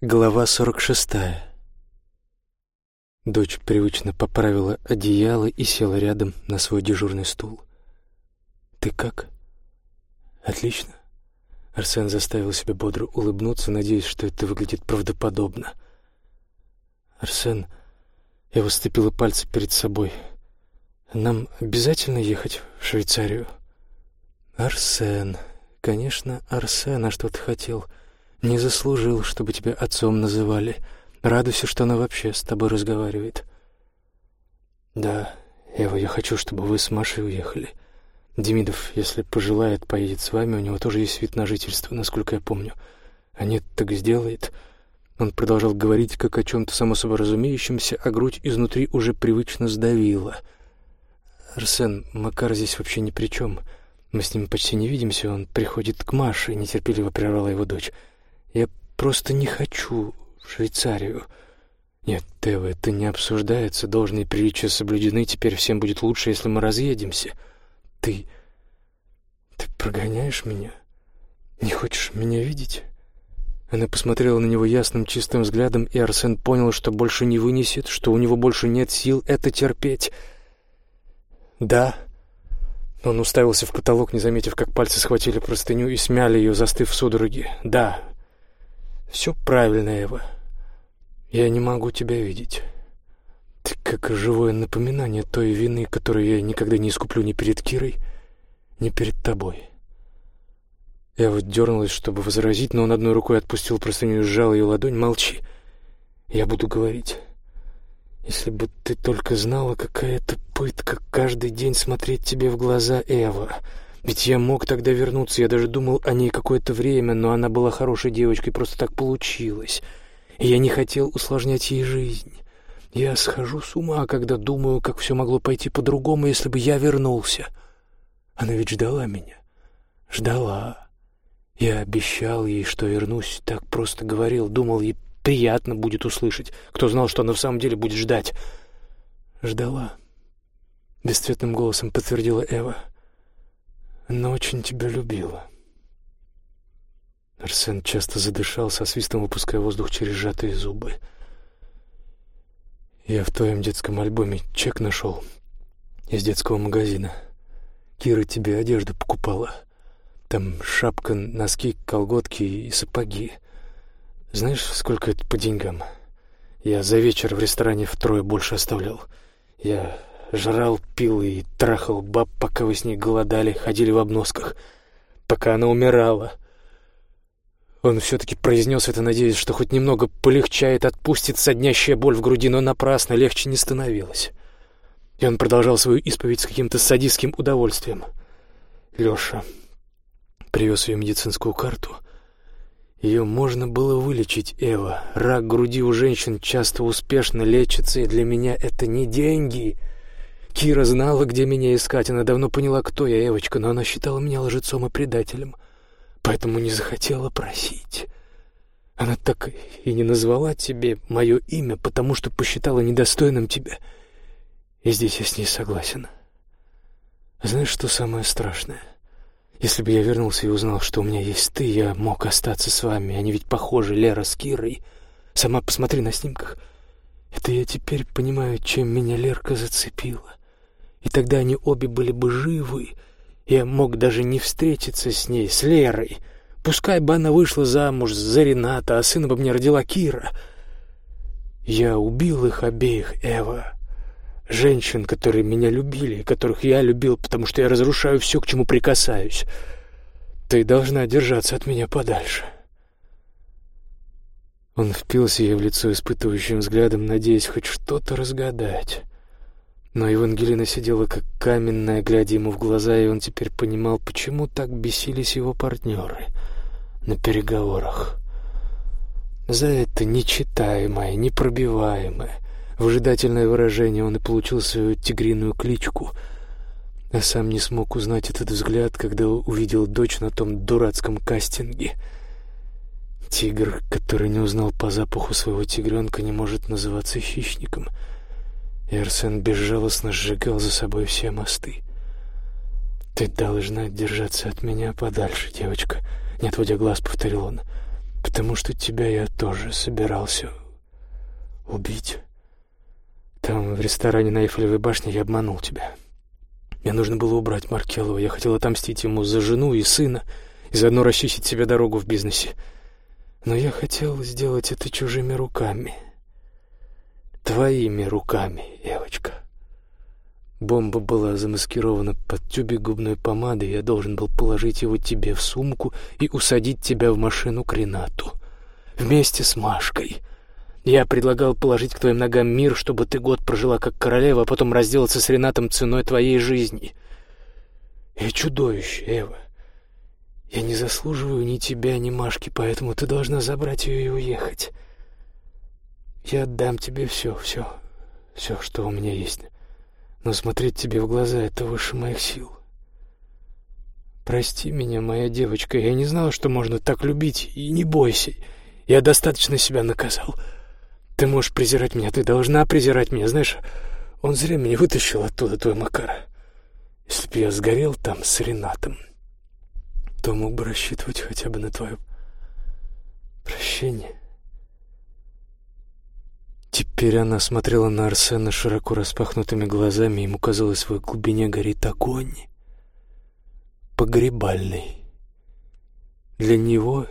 Глава 46. Дочь привычно поправила одеяло и села рядом на свой дежурный стул. «Ты как?» «Отлично». Арсен заставил себя бодро улыбнуться, надеясь, что это выглядит правдоподобно. «Арсен...» Я выступила пальцы перед собой. «Нам обязательно ехать в Швейцарию?» «Арсен...» «Конечно, Арсен, а что ты хотел?» Не заслужил, чтобы тебя отцом называли. Радуйся, что она вообще с тобой разговаривает. Да, Эва, я хочу, чтобы вы с Машей уехали. Демидов, если пожелает, поедет с вами. У него тоже есть вид на жительство, насколько я помню. А нет, так сделает. Он продолжал говорить, как о чем-то само собой разумеющемся, а грудь изнутри уже привычно сдавила. «Арсен, Макар здесь вообще ни при чем. Мы с ним почти не видимся, он приходит к Маше», — нетерпеливо прервала его дочь. Я просто не хочу в Швейцарию. Нет, Тева, это не обсуждается. Должные приличия соблюдены. Теперь всем будет лучше, если мы разъедемся. Ты... Ты прогоняешь меня? Не хочешь меня видеть?» Она посмотрела на него ясным чистым взглядом, и Арсен понял, что больше не вынесет, что у него больше нет сил это терпеть. «Да». Он уставился в потолок, не заметив, как пальцы схватили простыню и смяли ее, застыв в судороге. «Да, все правильно, Эва. Я не могу тебя видеть. Ты как живое напоминание той вины, которую я никогда не искуплю ни перед Кирой, ни перед тобой. Эва дернулась, чтобы возразить, но он одной рукой отпустил простыню и сжал ее ладонь. «Молчи. Я буду говорить. Если бы ты только знала, какая это пытка каждый день смотреть тебе в глаза, Эва...» Ведь я мог тогда вернуться, я даже думал о ней какое-то время, но она была хорошей девочкой, просто так получилось. И я не хотел усложнять ей жизнь. Я схожу с ума, когда думаю, как все могло пойти по-другому, если бы я вернулся. Она ведь ждала меня. Ждала. Я обещал ей, что вернусь, так просто говорил, думал, ей приятно будет услышать. Кто знал, что она в самом деле будет ждать? Ждала. Бесцветным голосом подтвердила Эва. — она очень тебя любила. Арсен часто задышал, со свистом выпуская воздух через сжатые зубы. Я в твоем детском альбоме чек нашел из детского магазина. Кира тебе одежду покупала. Там шапка, носки, колготки и сапоги. Знаешь, сколько это по деньгам? Я за вечер в ресторане втрое больше оставлял. Я Жрал, пил и трахал баб, пока вы с ней голодали, ходили в обносках. Пока она умирала. Он все-таки произнес это, надеясь, что хоть немного полегчает, отпустит соднящая боль в груди, но напрасно легче не становилось. И он продолжал свою исповедь с каким-то садистским удовольствием. Леша привез ее медицинскую карту. Ее можно было вылечить, Эва. Рак груди у женщин часто успешно лечится, и для меня это не деньги — Кира знала, где меня искать. Она давно поняла, кто я, Эвочка, но она считала меня лжецом и предателем, поэтому не захотела просить. Она так и не назвала тебе мое имя, потому что посчитала недостойным тебя. И здесь я с ней согласен. Знаешь, что самое страшное? Если бы я вернулся и узнал, что у меня есть ты, я мог остаться с вами. Они ведь похожи, Лера с Кирой. Сама посмотри на снимках. Это я теперь понимаю, чем меня Лерка зацепила и тогда они обе были бы живы. Я мог даже не встретиться с ней, с Лерой. Пускай бы она вышла замуж за Рената, а сына бы мне родила Кира. Я убил их обеих, Эва. Женщин, которые меня любили, которых я любил, потому что я разрушаю все, к чему прикасаюсь. Ты должна держаться от меня подальше. Он впился ей в лицо испытывающим взглядом, надеясь хоть что-то разгадать. Но Евангелина сидела как каменная, глядя ему в глаза, и он теперь понимал, почему так бесились его партнеры на переговорах. За это нечитаемое, непробиваемое, выжидательное выражение он и получил свою тигриную кличку, а сам не смог узнать этот взгляд, когда увидел дочь на том дурацком кастинге. Тигр, который не узнал по запаху своего тигренка, не может называться хищником — Эрсен безжалостно сжигал за собой все мосты. «Ты должна держаться от меня подальше, девочка», — не отводя глаз, повторил он. Потому что тебя я тоже собирался убить. Там, в ресторане на Эйфелевой башне, я обманул тебя. Мне нужно было убрать Маркелова. Я хотел отомстить ему за жену и сына и заодно расчистить себе дорогу в бизнесе. Но я хотел сделать это чужими руками. Твоими руками, девочка. Бомба была замаскирована под тюбик губной помады, я должен был положить его тебе в сумку и усадить тебя в машину к Ренату. Вместе с Машкой. Я предлагал положить к твоим ногам мир, чтобы ты год прожила как королева, а потом разделаться с Ренатом ценой твоей жизни. Я чудовище, Эва. Я не заслуживаю ни тебя, ни Машки, поэтому ты должна забрать ее и уехать. Я отдам тебе все, все, все, что у меня есть. Но смотреть тебе в глаза — это выше моих сил. Прости меня, моя девочка, я не знала, что можно так любить, и не бойся. Я достаточно себя наказал. Ты можешь презирать меня, ты должна презирать меня. Знаешь, он зря меня вытащил оттуда, твой Макар. Если бы я сгорел там с Ренатом, то мог бы рассчитывать хотя бы на твое прощение. Теперь она смотрела на Арсена широко распахнутыми глазами, ему казалось, в глубине горит огонь. Погребальный. Для него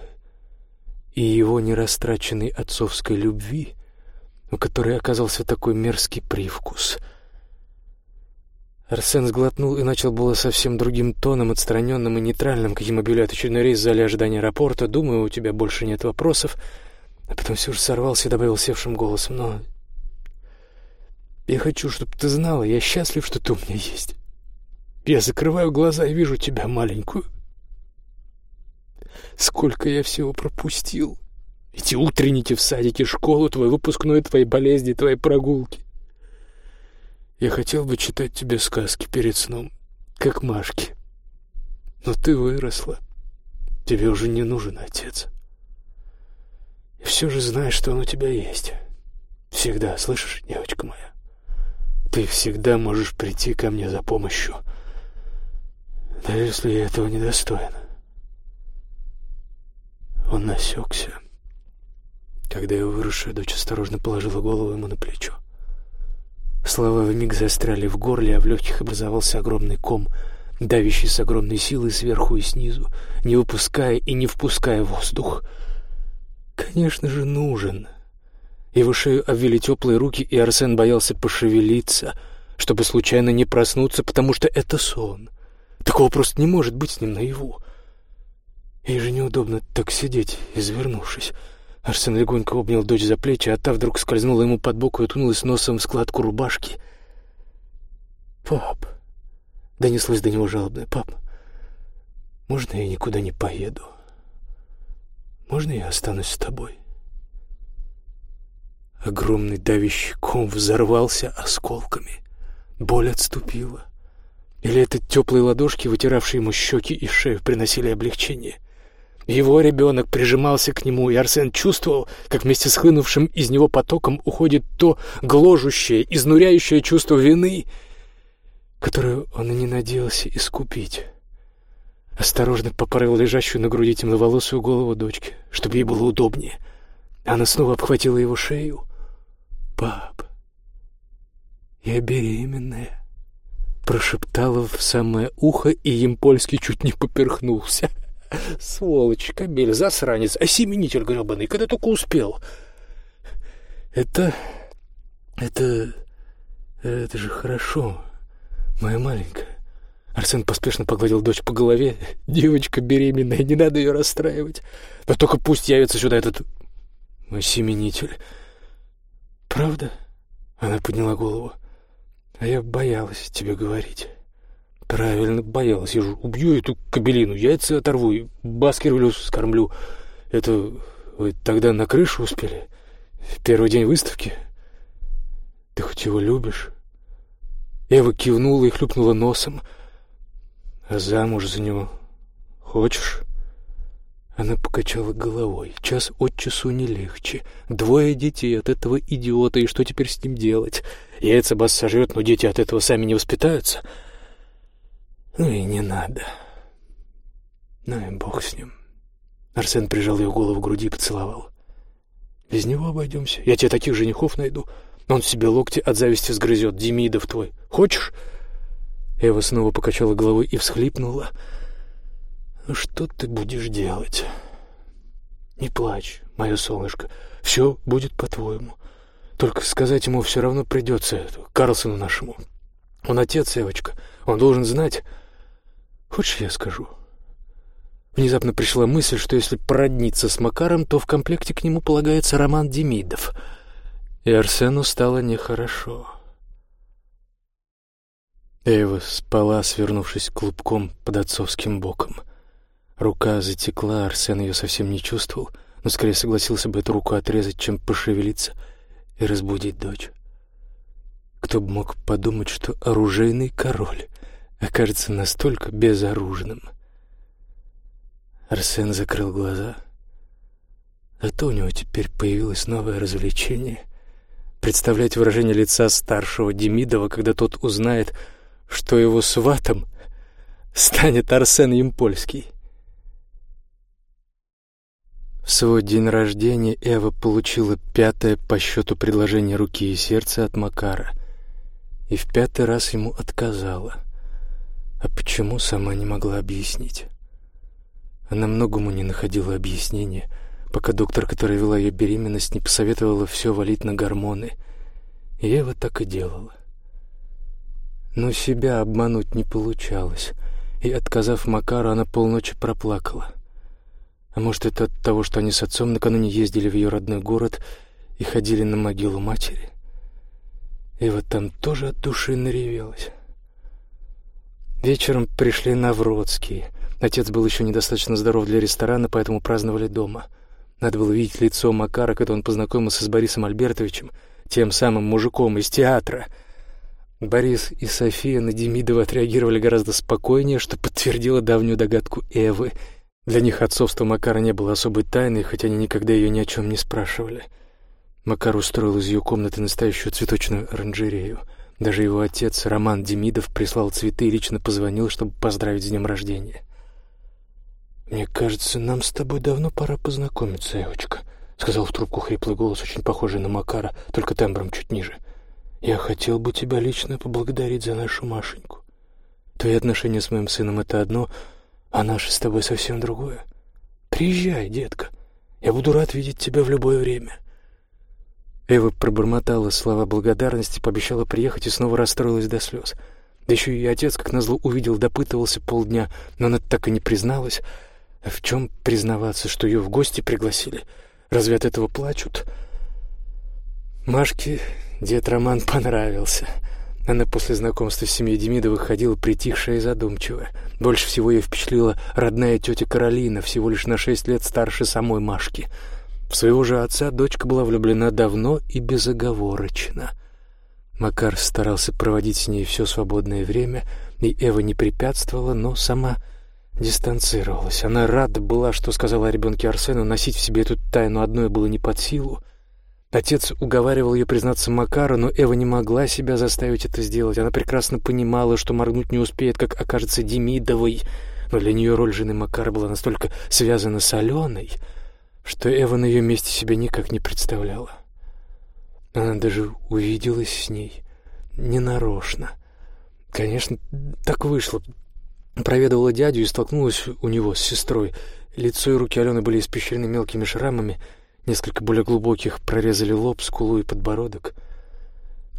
и его нерастраченной отцовской любви, у которой оказался такой мерзкий привкус — Арсен сглотнул и начал было совсем другим тоном, отстраненным и нейтральным, каким объявляют очередной рейс в зале ожидания аэропорта. «Думаю, у тебя больше нет вопросов». А потом все же сорвался и добавил севшим голосом. «Но я хочу, чтобы ты знала, я счастлив, что ты у меня есть. Я закрываю глаза и вижу тебя маленькую. Сколько я всего пропустил. Эти утренники в садике, школу, твой выпускной, твои болезни, твои прогулки. Я хотел бы читать тебе сказки перед сном, как Машке. Но ты выросла. Тебе уже не нужен отец. Все же знаешь, что он у тебя есть. Всегда, слышишь, девочка моя? Ты всегда можешь прийти ко мне за помощью, даже если я этого недостоин. Он насекся, когда его выросшая дочь осторожно положила голову ему на плечо. Слова вмиг застряли в горле, а в легких образовался огромный ком, давящий с огромной силой сверху и снизу, не выпуская и не впуская воздух. Конечно же, нужен. Его шею обвили теплые руки, и Арсен боялся пошевелиться, чтобы случайно не проснуться, потому что это сон. Такого просто не может быть с ним наяву. Ей же неудобно так сидеть, извернувшись. Арсен легонько обнял дочь за плечи, а та вдруг скользнула ему под бок и уткнулась носом в складку рубашки. «Пап!» — донеслось до него жалобное. «Пап, можно я никуда не поеду? Можно я останусь с тобой?» Огромный давящий ком взорвался осколками. Боль отступила. Или это теплые ладошки, вытиравшие ему щеки и шею, приносили облегчение? Его ребенок прижимался к нему, и Арсен чувствовал, как вместе с хлынувшим из него потоком уходит то гложущее, изнуряющее чувство вины, которое он и не надеялся искупить. Осторожно поправил лежащую на груди темноволосую голову дочки, чтобы ей было удобнее. Она снова обхватила его шею. «Пап, я беременная», — прошептала в самое ухо, и Емпольский чуть не поперхнулся. Сволочь, кобель, засранец, осеменитель гребаный, когда только успел. Это... это... это же хорошо, моя маленькая. Арсен поспешно погладил дочь по голове. Девочка беременная, не надо ее расстраивать. Да только пусть явится сюда этот... осеменитель. Правда? Она подняла голову. А я боялась тебе говорить. Правильно, боялась. Я же убью эту кабелину, яйца оторву и Баскервилю скормлю. Это вы тогда на крышу успели? В первый день выставки? Ты хоть его любишь? Эва кивнула и хлюпнула носом. А замуж за него хочешь? Она покачала головой. Час от часу не легче. Двое детей от этого идиота, и что теперь с ним делать? Яйца Бас сожрет, но дети от этого сами не воспитаются. — ну и не надо. Ну и бог с ним. Арсен прижал ее голову к груди и поцеловал. «Без него обойдемся. Я тебе таких женихов найду. Он себе локти от зависти сгрызет. Демидов твой. Хочешь?» Эва снова покачала головой и всхлипнула. «Что ты будешь делать?» «Не плачь, мое солнышко. Все будет по-твоему. Только сказать ему все равно придется, Карлсону нашему. Он отец, Эвочка. Он должен знать. Хочешь, я скажу?» Внезапно пришла мысль, что если породниться с Макаром, то в комплекте к нему полагается Роман Демидов. И Арсену стало нехорошо. Эва спала, свернувшись клубком под отцовским боком. Рука затекла, Арсен ее совсем не чувствовал, но скорее согласился бы эту руку отрезать, чем пошевелиться и разбудить дочь. Кто бы мог подумать, что оружейный король окажется настолько безоружным — Арсен закрыл глаза. Зато у него теперь появилось новое развлечение — представлять выражение лица старшего Демидова, когда тот узнает, что его сватом станет Арсен Ямпольский. В свой день рождения Эва получила пятое по счету предложение руки и сердца от Макара и в пятый раз ему отказала. А почему, сама не могла объяснить. Она многому не находила объяснения, пока доктор, который вела ее беременность, не посоветовала все валить на гормоны. И Ева так и делала. Но себя обмануть не получалось, и, отказав Макару, она полночи проплакала. А может, это от того, что они с отцом накануне ездили в ее родной город и ходили на могилу матери? Эва там тоже от души наревелась. Вечером пришли Навродские — Отец был еще недостаточно здоров для ресторана, поэтому праздновали дома. Надо было видеть лицо Макара, когда он познакомился с Борисом Альбертовичем, тем самым мужиком из театра. Борис и София на Демидова отреагировали гораздо спокойнее, что подтвердило давнюю догадку Эвы. Для них отцовство Макара не было особой тайной, хотя они никогда ее ни о чем не спрашивали. Макар устроил из ее комнаты настоящую цветочную оранжерею. Даже его отец, Роман Демидов, прислал цветы и лично позвонил, чтобы поздравить с днем рождения. «Мне кажется, нам с тобой давно пора познакомиться, Эвочка», — сказал в трубку хриплый голос, очень похожий на Макара, только тембром чуть ниже. «Я хотел бы тебя лично поблагодарить за нашу Машеньку. Твои отношения с моим сыном — это одно, а наши с тобой совсем другое. Приезжай, детка. Я буду рад видеть тебя в любое время». Эва пробормотала слова благодарности, пообещала приехать и снова расстроилась до слез. Да еще и отец, как назло, увидел, допытывался полдня, но она так и не призналась — а в чем признаваться, что ее в гости пригласили? Разве от этого плачут? Машке дед Роман понравился. Она после знакомства с семьей Демидовых ходила притихшая и задумчивая. Больше всего ее впечатлила родная тетя Каролина, всего лишь на шесть лет старше самой Машки. В своего же отца дочка была влюблена давно и безоговорочно. Макар старался проводить с ней все свободное время, и Эва не препятствовала, но сама дистанцировалась. Она рада была, что сказала о ребенке Арсену, носить в себе эту тайну одной было не под силу. Отец уговаривал ее признаться Макару, но Эва не могла себя заставить это сделать. Она прекрасно понимала, что моргнуть не успеет, как окажется Демидовой, но для нее роль жены Макара была настолько связана с Аленой, что Эва на ее месте себя никак не представляла. Она даже увиделась с ней ненарочно. Конечно, так вышло, Проведывала дядю и столкнулась у него с сестрой. Лицо и руки Алены были испещрены мелкими шрамами, несколько более глубоких прорезали лоб, скулу и подбородок.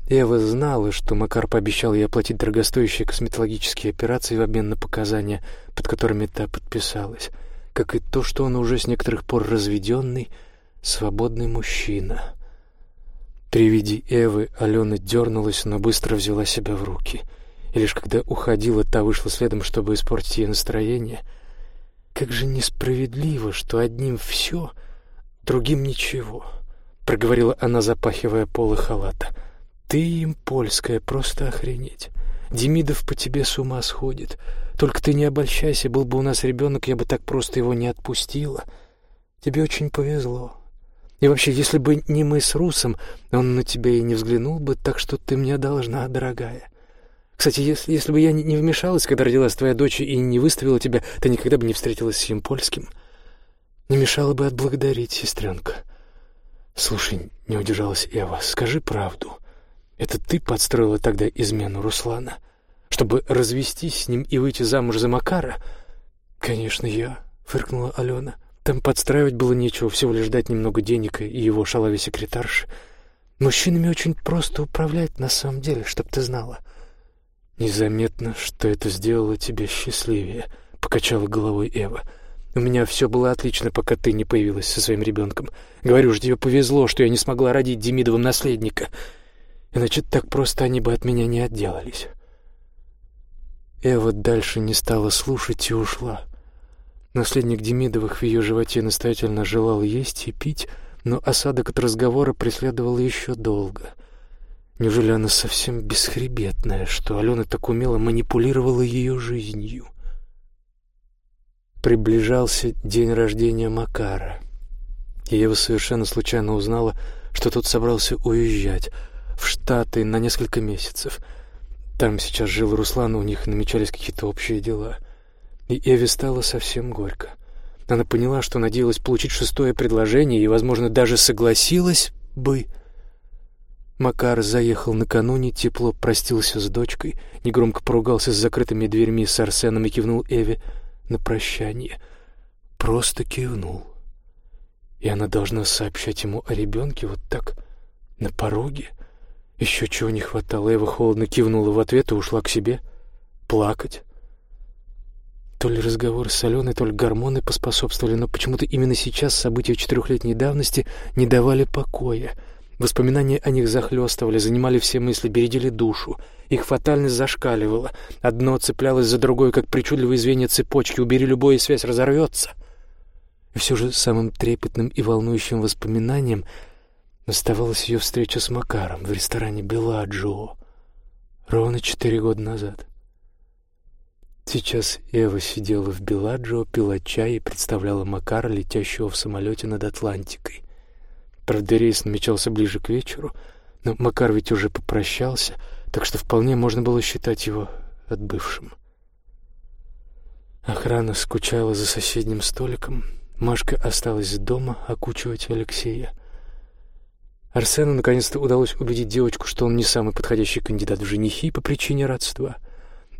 Эва знала, что Макар пообещал ей оплатить дорогостоящие косметологические операции в обмен на показания, под которыми та подписалась, как и то, что он уже с некоторых пор разведенный, свободный мужчина. При виде Эвы Алена дернулась, но быстро взяла себя в руки — и лишь когда уходила, та вышла следом, чтобы испортить ей настроение. Как же несправедливо, что одним все, другим ничего, проговорила она, запахивая полы халата. Ты им польская, просто охренеть. Демидов по тебе с ума сходит. Только ты не обольщайся, был бы у нас ребенок, я бы так просто его не отпустила. Тебе очень повезло. И вообще, если бы не мы с Русом, он на тебя и не взглянул бы, так что ты мне должна, дорогая. Кстати, если, если бы я не, вмешалась, когда родилась твоя дочь, и не выставила тебя, ты никогда бы не встретилась с Ямпольским. Не мешало бы отблагодарить, сестренка. Слушай, не удержалась Эва, скажи правду. Это ты подстроила тогда измену Руслана, чтобы развестись с ним и выйти замуж за Макара? Конечно, я, фыркнула Алена. Там подстраивать было нечего, всего лишь дать немного денег и его шалаве секретарши. Мужчинами очень просто управлять на самом деле, чтоб ты знала. Незаметно, что это сделало тебя счастливее, покачала головой Эва. У меня все было отлично, пока ты не появилась со своим ребенком. Говорю же, тебе повезло, что я не смогла родить Демидовым наследника. Иначе так просто они бы от меня не отделались. Эва дальше не стала слушать и ушла. Наследник Демидовых в ее животе настоятельно желал есть и пить, но осадок от разговора преследовал еще долго. Неужели она совсем бесхребетная, что Алена так умело манипулировала ее жизнью? Приближался день рождения Макара. И Ева совершенно случайно узнала, что тот собрался уезжать в Штаты на несколько месяцев. Там сейчас жил Руслан, у них намечались какие-то общие дела. И Эве стало совсем горько. Она поняла, что надеялась получить шестое предложение и, возможно, даже согласилась бы. Макар заехал накануне, тепло простился с дочкой, негромко поругался с закрытыми дверьми с Арсеном и кивнул Эве — на прощание. Просто кивнул. И она должна сообщать ему о ребенке вот так, на пороге. Еще чего не хватало. Эва холодно кивнула в ответ и ушла к себе. Плакать. То ли разговор с Аленой, то ли гормоны поспособствовали, но почему-то именно сейчас события четырехлетней давности не давали покоя — Воспоминания о них захлестывали, занимали все мысли, бередили душу. Их фатальность зашкаливала. Одно цеплялось за другое, как причудливые звенья цепочки. Убери любое, и связь разорвется. И все же самым трепетным и волнующим воспоминанием оставалась ее встреча с Макаром в ресторане «Беладжио» ровно четыре года назад. Сейчас Эва сидела в Беладжио, пила чай и представляла Макара, летящего в самолете над Атлантикой. Правда, рейс намечался ближе к вечеру, но Макар ведь уже попрощался, так что вполне можно было считать его отбывшим. Охрана скучала за соседним столиком. Машка осталась дома окучивать Алексея. Арсену наконец-то удалось убедить девочку, что он не самый подходящий кандидат в женихи по причине родства.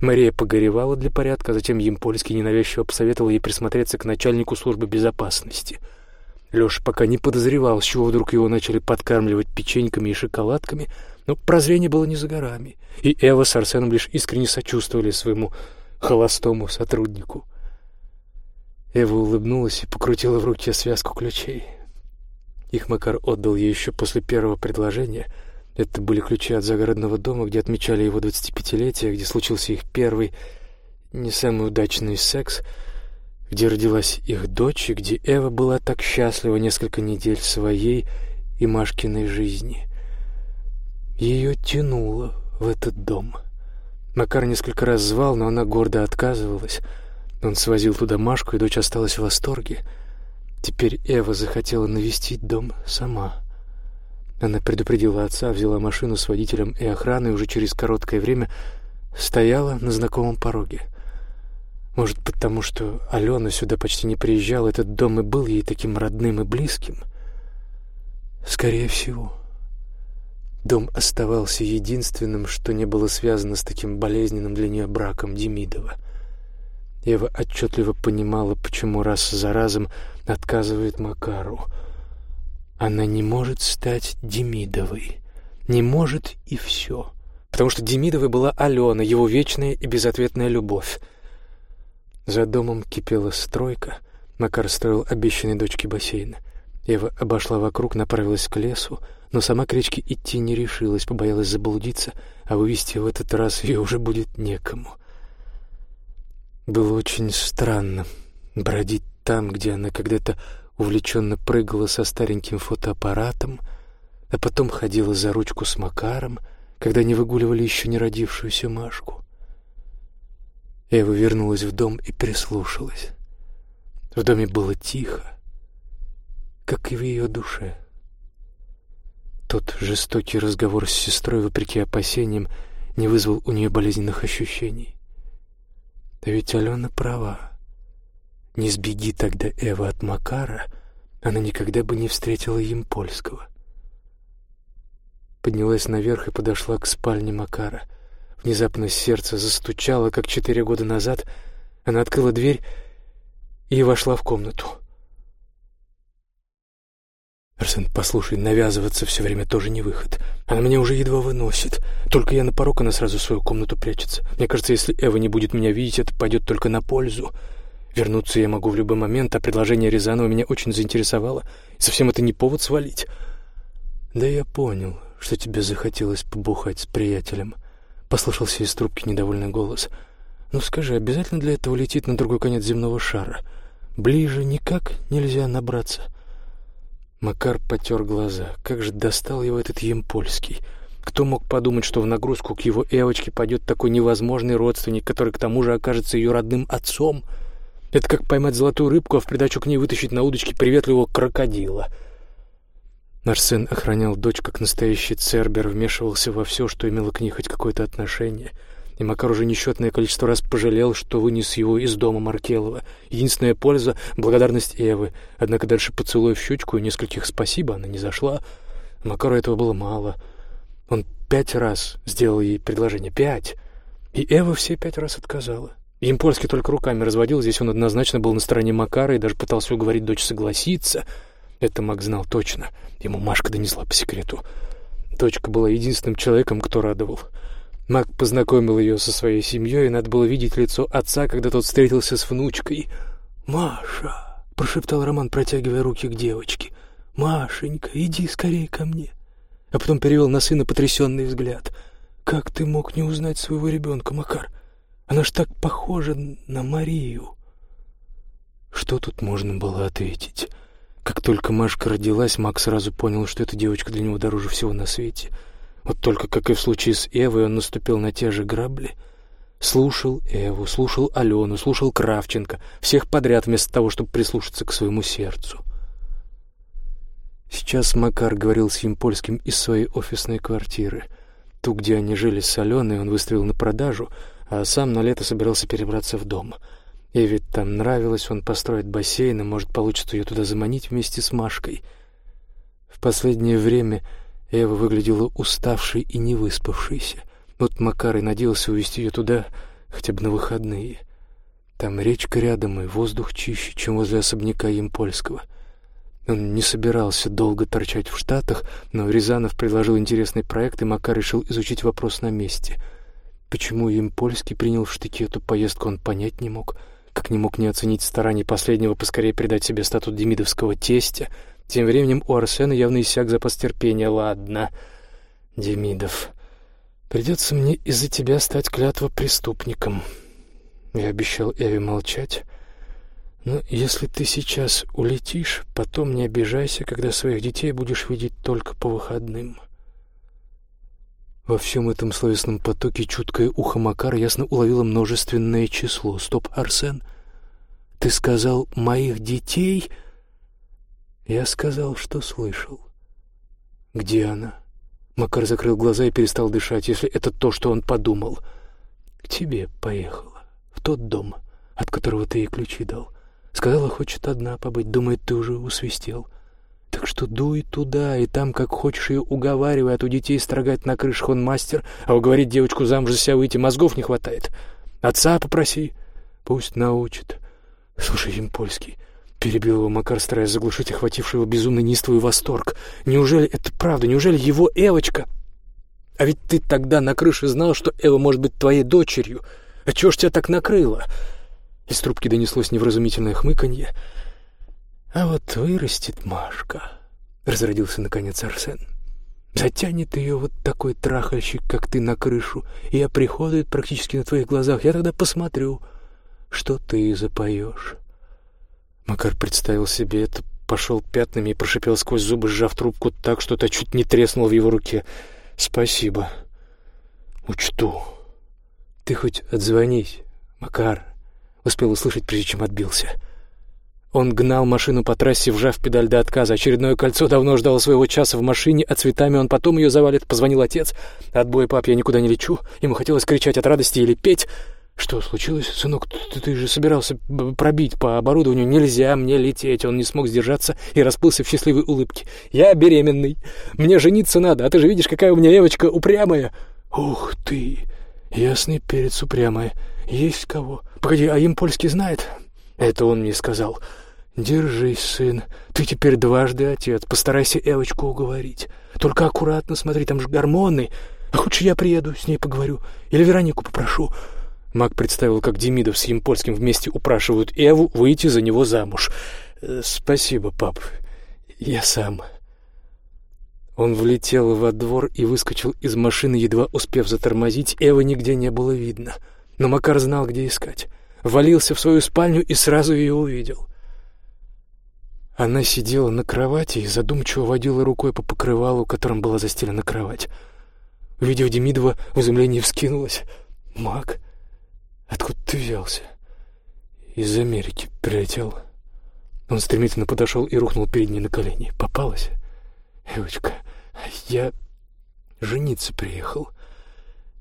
Мария погоревала для порядка, а затем Емпольский ненавязчиво посоветовал ей присмотреться к начальнику службы безопасности — Леша пока не подозревал, с чего вдруг его начали подкармливать печеньками и шоколадками, но прозрение было не за горами, и Эва с Арсеном лишь искренне сочувствовали своему холостому сотруднику. Эва улыбнулась и покрутила в руке связку ключей. Их Макар отдал ей еще после первого предложения. Это были ключи от загородного дома, где отмечали его двадцатипятилетие, где случился их первый, не самый удачный секс — где родилась их дочь и где Эва была так счастлива несколько недель своей и Машкиной жизни. Ее тянуло в этот дом. Макар несколько раз звал, но она гордо отказывалась. Он свозил туда Машку, и дочь осталась в восторге. Теперь Эва захотела навестить дом сама. Она предупредила отца, взяла машину с водителем и охраной, уже через короткое время стояла на знакомом пороге — может, потому что Алена сюда почти не приезжала, этот дом и был ей таким родным и близким? Скорее всего. Дом оставался единственным, что не было связано с таким болезненным для нее браком Демидова. Ева отчетливо понимала, почему раз за разом отказывает Макару. Она не может стать Демидовой. Не может и все. Потому что Демидовой была Алена, его вечная и безответная любовь. За домом кипела стройка. Макар строил обещанной дочке бассейн. Ева обошла вокруг, направилась к лесу, но сама к речке идти не решилась, побоялась заблудиться, а вывести в этот раз ее уже будет некому. Было очень странно бродить там, где она когда-то увлеченно прыгала со стареньким фотоаппаратом, а потом ходила за ручку с Макаром, когда не выгуливали еще не родившуюся Машку. Эва вернулась в дом и прислушалась. В доме было тихо, как и в ее душе. Тот жестокий разговор с сестрой, вопреки опасениям, не вызвал у нее болезненных ощущений. Да ведь Алена права. Не сбеги тогда Эва от Макара, она никогда бы не встретила им польского. Поднялась наверх и подошла к спальне Макара. Внезапно сердце застучало, как четыре года назад. Она открыла дверь и вошла в комнату. «Арсен, послушай, навязываться все время тоже не выход. Она меня уже едва выносит. Только я на порог, она сразу в свою комнату прячется. Мне кажется, если Эва не будет меня видеть, это пойдет только на пользу. Вернуться я могу в любой момент, а предложение Рязанова меня очень заинтересовало. Совсем это не повод свалить. Да я понял, что тебе захотелось побухать с приятелем. Послышался из трубки недовольный голос. Ну скажи, обязательно для этого летит на другой конец земного шара? Ближе никак нельзя набраться. Макар потер глаза. Как же достал его этот Емпольский. Кто мог подумать, что в нагрузку к его Эвочке пойдет такой невозможный родственник, который к тому же окажется ее родным отцом — это как поймать золотую рыбку, а в придачу к ней вытащить на удочке приветливого крокодила. Арсен охранял дочь как настоящий цербер, вмешивался во все, что имело к ней хоть какое-то отношение. И Макар уже несчетное количество раз пожалел, что вынес его из дома Маркелова. Единственная польза — благодарность Эвы. Однако дальше поцелуй в щечку и нескольких спасибо она не зашла. Макару этого было мало. Он пять раз сделал ей предложение. Пять! И Эва все пять раз отказала. Импольский только руками разводил, здесь он однозначно был на стороне Макара и даже пытался уговорить дочь согласиться. Это Мак знал точно. Ему Машка донесла по секрету. Дочка была единственным человеком, кто радовал. Мак познакомил ее со своей семьей, и надо было видеть лицо отца, когда тот встретился с внучкой. «Маша!» — прошептал Роман, протягивая руки к девочке. «Машенька, иди скорее ко мне!» А потом перевел на сына потрясенный взгляд. «Как ты мог не узнать своего ребенка, Макар?» Она ж так похожа на Марию. Что тут можно было ответить? Как только Машка родилась, Макс сразу понял, что эта девочка для него дороже всего на свете. Вот только, как и в случае с Эвой, он наступил на те же грабли. Слушал Эву, слушал Алену, слушал Кравченко, всех подряд вместо того, чтобы прислушаться к своему сердцу. Сейчас Макар говорил с Емпольским из своей офисной квартиры. Ту, где они жили с Аленой, он выставил на продажу — а сам на лето собирался перебраться в дом. И ведь там нравилось, он построит бассейн, и, может, получится ее туда заманить вместе с Машкой. В последнее время Эва выглядела уставшей и невыспавшейся. Вот Макар и надеялся увезти ее туда хотя бы на выходные. Там речка рядом, и воздух чище, чем возле особняка Емпольского. Он не собирался долго торчать в Штатах, но Рязанов предложил интересный проект, и Макар решил изучить вопрос на месте — Почему им польский принял в штыки эту поездку, он понять не мог. Как не мог не оценить стараний последнего поскорее придать себе статус демидовского тестя. Тем временем у Арсена явно иссяк запас терпения. Ладно, Демидов, придется мне из-за тебя стать клятва преступником. Я обещал Эве молчать. Но если ты сейчас улетишь, потом не обижайся, когда своих детей будешь видеть только по выходным. Во всем этом словесном потоке чуткое ухо Макара ясно уловило множественное число. «Стоп, Арсен, ты сказал «моих детей»?» Я сказал, что слышал. «Где она?» Макар закрыл глаза и перестал дышать, если это то, что он подумал. «К тебе поехала, в тот дом, от которого ты ей ключи дал. Сказала, хочет одна побыть, думает, ты уже усвистел. Так что дуй туда, и там, как хочешь ее уговаривай, а то детей строгать на крышах он мастер, а уговорить девочку замуж за себя выйти мозгов не хватает. Отца попроси, пусть научит. Слушай, им польский. Перебил его Макар, стараясь заглушить охвативший его безумный неистовый восторг. Неужели это правда? Неужели его Эвочка? А ведь ты тогда на крыше знал, что Эва может быть твоей дочерью. А чего ж тебя так накрыло? Из трубки донеслось невразумительное хмыканье. А вот вырастет Машка, — разродился наконец Арсен. Затянет ее вот такой трахальщик, как ты, на крышу, и оприходует практически на твоих глазах. Я тогда посмотрю, что ты запоешь. Макар представил себе это, пошел пятнами и прошипел сквозь зубы, сжав трубку так, что то чуть не треснуло в его руке. «Спасибо. Учту. Ты хоть отзвонись, Макар», — успел услышать, прежде чем отбился. Он гнал машину по трассе, вжав педаль до отказа. Очередное кольцо давно ждало своего часа в машине, а цветами он потом ее завалит. Позвонил отец. «Отбой, пап, я никуда не лечу». Ему хотелось кричать от радости или петь. «Что случилось, сынок? Ты, ты же собирался пробить по оборудованию. Нельзя мне лететь!» Он не смог сдержаться и расплылся в счастливой улыбке. «Я беременный. Мне жениться надо, а ты же видишь, какая у меня девочка упрямая!» «Ух ты! Ясный перец упрямая. Есть кого? Погоди, а им польский знает?» «Это он мне сказал. Держись, сын. Ты теперь дважды отец. Постарайся Эвочку уговорить. Только аккуратно смотри, там же гормоны. А хочешь, я приеду, с ней поговорю? Или Веронику попрошу?» Мак представил, как Демидов с Емпольским вместе упрашивают Эву выйти за него замуж. «Э, «Спасибо, пап. Я сам». Он влетел во двор и выскочил из машины, едва успев затормозить. Эвы нигде не было видно. Но Макар знал, где искать. Валился в свою спальню и сразу ее увидел. Она сидела на кровати и задумчиво водила рукой по покрывалу, которым была застелена кровать. Увидев Демидова, в изумлении вскинулась. «Мак?» Откуда ты взялся? Из Америки прилетел. Он стремительно подошел и рухнул перед ней на колени. Попалась? Девочка, я жениться приехал.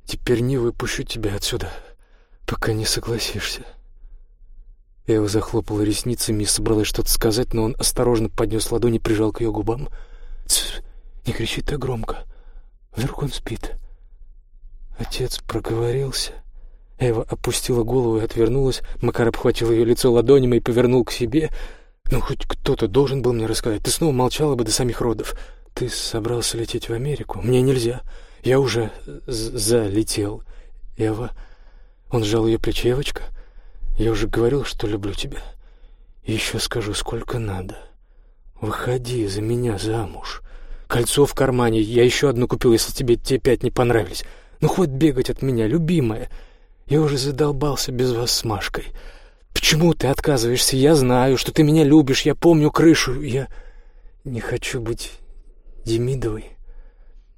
Теперь не выпущу тебя отсюда, пока не согласишься. Эва захлопала ресницами и собралась что-то сказать, но он осторожно поднес ладони и прижал к ее губам. «Тсс, не кричи так громко. Вдруг он спит?» Отец проговорился. Эва опустила голову и отвернулась. Макар обхватил ее лицо ладонями и повернул к себе. «Ну, хоть кто-то должен был мне рассказать. Ты снова молчала бы до самих родов. Ты собрался лететь в Америку? Мне нельзя. Я уже залетел. Эва...» Он сжал ее плечи. «Евочка, я уже говорил, что люблю тебя. Еще скажу, сколько надо. Выходи за меня замуж. Кольцо в кармане. Я еще одно купил, если тебе те пять не понравились. Ну, хоть бегать от меня, любимая». Я уже задолбался без вас с Машкой. Почему ты отказываешься? Я знаю, что ты меня любишь, я помню крышу. Я не хочу быть Демидовой.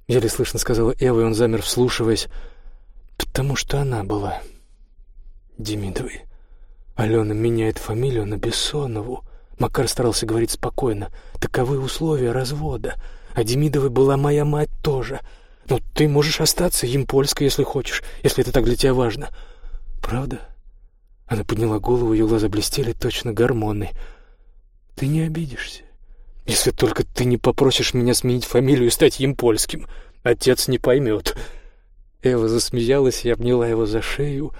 Еле слышно сказала Эва, и он замер, вслушиваясь, потому что она была Демидовой. Алена меняет фамилию на Бессонову. Макар старался говорить спокойно. Таковы условия развода. А Демидовой была моя мать тоже — но «Ну, ты можешь остаться им польской, если хочешь, если это так для тебя важно. Правда? Она подняла голову, ее глаза блестели, точно гормоны. Ты не обидишься, если только ты не попросишь меня сменить фамилию и стать им польским. Отец не поймет. Эва засмеялась и обняла его за шею.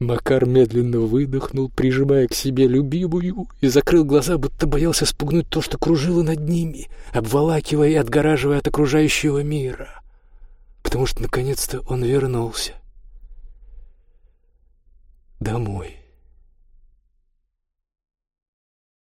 Макар медленно выдохнул, прижимая к себе любимую, и закрыл глаза, будто боялся спугнуть то, что кружило над ними, обволакивая и отгораживая от окружающего мира потому что наконец-то он вернулся домой.